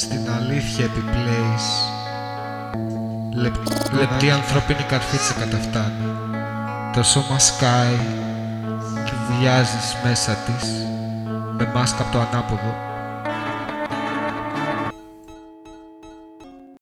στην αλήθεια επιπλέεις Λεπτή ανθρώπινη καρφίτσα καταφτάνει. Το σώμα σκάει και βιάζεις μέσα της Με μάσκα από το ανάποδο.